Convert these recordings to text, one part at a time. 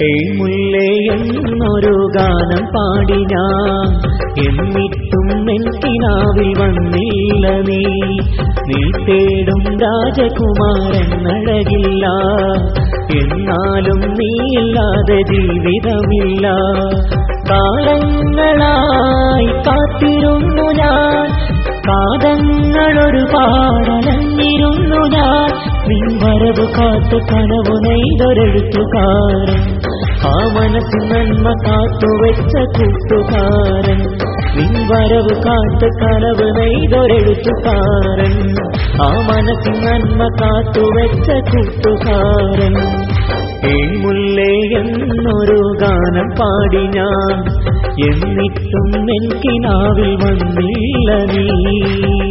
എന്നൊരു ഗാനം പാടി ഞാൻ എന്നിട്ടും എനിക്കിനാവിൽ വന്നില്ല നീ. നീ തേടും രാജകുമാരൻ അഴകില്ല എന്നാലും നീയില്ലാതെ ജീവിതമില്ല. കാലങ്ങളായി കാത്തിരുന്നു ഞാൻ. പാദങ്ങളൊരു പാടലഞ്ഞിരുന്നു ഞാൻ. നിൻ വരവ് കാത്തു കനവു നെയ്തൊരെഴുത്തുകാരൻ ആ മനസ്സിൽ നന്മ കാത്തുവെച്ച കൂട്ടുകാരൻ. നിൻവരവ് കാത്ത് കനവ് നെയ്തൊരെഴുത്തുകാരൻ ആ മനസ്സിൽ നന്മ കാത്തുവെച്ച കൂട്ടുകാരൻ. ഏമുല്ലേ എന്നൊരു ഗാനം പാടി ഞാൻ. എന്നിട്ടും എനിക്കിനാവിൽ വന്നില്ല നീ.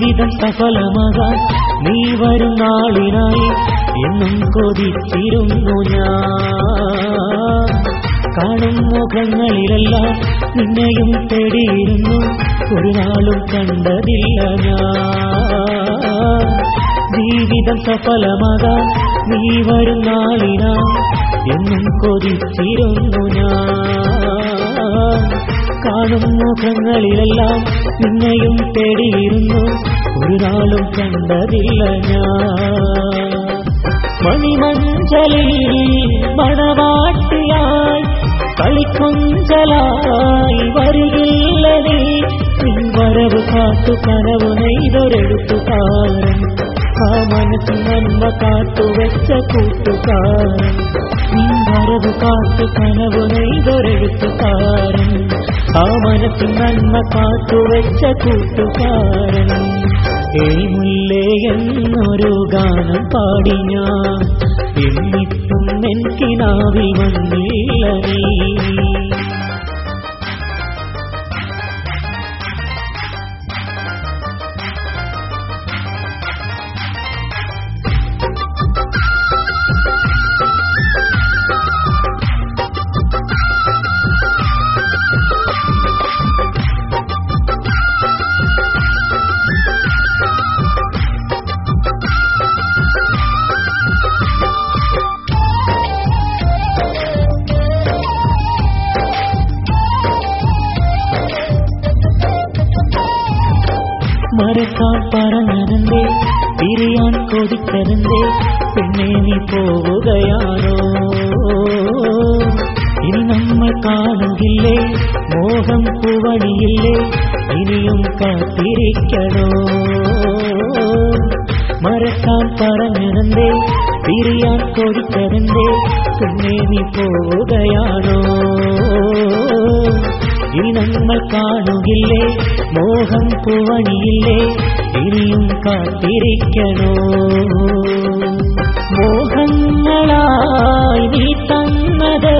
ജീവിതം സഫലമാകാൻ നീ വരും നാളിനായി എന്നും കൊതിച്ചിരുന്നു ഞാൻ. കാണും മുഖങ്ങളിലെല്ലാം നിന്നെയും തേടിയിരുന്നു. ഒരു നാളും കണ്ടതില്ല ഞാൻ. ജീവിതം സഫലമാകാൻ നീ വരും നാളിനായി എന്നും കൊതിച്ചിരുന്നു ഞാൻ കാണും മുഖങ്ങളിലെല്ലാം നിന്നെയും തേടിയിരുന്നു. ഒരു നാളും കണ്ടതില്ല ഞാൻ. മണിമഞ്ചലിൽ മണവാട്ടിയായി കളിക്കൊഞ്ചലായി വരികില്ല നീ നിൻ വരവ് കാത്തു കനവ് നെയ്തൊരെടുത്തുകാരൻ ആ മനസ്സ് നന്മ കാത്തു വെച്ച കൂട്ടുകാരൻ. വരവ് കാത്തു കനവ് നെയ്തൊരെഴുത്തുകാരൻ ആ മനസ്സിൽ നന്മ കാത്തു വെച്ച കൂട്ടുകാരൻ ഏമുല്ലേ എന്നൊരു ഗാനം പാടി ഞാൻ. എന്നിട്ടും എനിക്കിനാവിൽ വന്നില്ല നീ മറക്കാൻ പറഞ്ഞതെന്തേ തിരിയാൻ കൊതിച്ചതെന്തേ പിന്നെ നീ പോവുകയാണോ? ഇനി നമ്മൾ കാണുകില്ലേ മോഹം പൂവണിയില്ലേ ഇനിയും കാത്തിരിക്കണോ? മറക്കാൻ പറഞ്ഞതെന്തേ തിരിയാൻ കൊതിച്ചതെന്തേ പിന്നെ നീ പോവുകയാണോ? ഇനി നമ്മൾ കാണുകില്ലേ? മോഹം പൂവണിയില്ലേ? ഇനിയും കാത്തിരിക്കണോ? മോഹങ്ങളായി നീ തന്നത്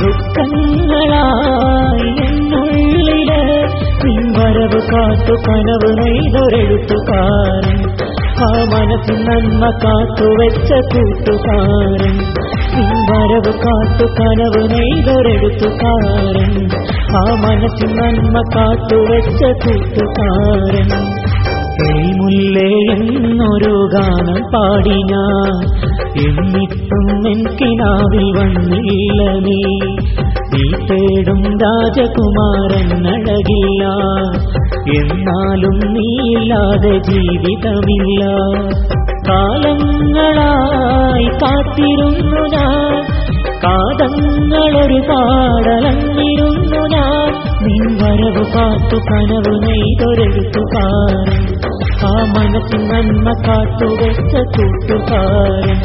ദുഃഖങ്ങളായി എന്നുള്ളിൽ നിൻ വരവ് കാത്തു കനവ് നെയ്തൊരെഴുത്തുകാരൻ ആ മനസ്സിൽ നന്മ കാത്തു വെച്ച കൂട്ടുകാരൻ. നിൻ വരവ് കാത്തു കനവ് നെയ്തൊരെഴുത്തുകാരൻ ആ മനസ്സിൽ നന്മ കാത്തുവെച്ച കൂട്ടുകാരൻ. മുല്ലേ എന്നൊരു ഗാനം പാടി ഞാൻ. എന്നിട്ടും എനിക്കിനാവിൽ വന്നില്ല നീ. നീ തേടും രാജകുമാരൻ അഴകില്ല എന്നാലും നീയില്ലാതെ ജീവിതമില്ല. കാലങ്ങളായി കാത്തിരുന്നു ഞാൻ. കാതങ്ങളൊരുപാടലഞ്ഞിരുന്നു ഞാൻ. നിൻ വരവ് കാത്തു കനവ് നെയ്തൊരെഴുത്തുകാരൻ ആ മനസ്സിൽ നന്മ കാത്തു വെച്ച കൂട്ടുകാരൻ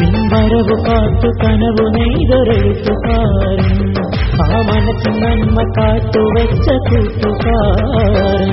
നിൻ വരവ് കാത്തു കനവ് നെയ്തൊരെഴുത്തുകാരൻ ആ മനസ്സിൽ നന്മ കാത്തു വെച്ച കൂട്ടുകാരൻ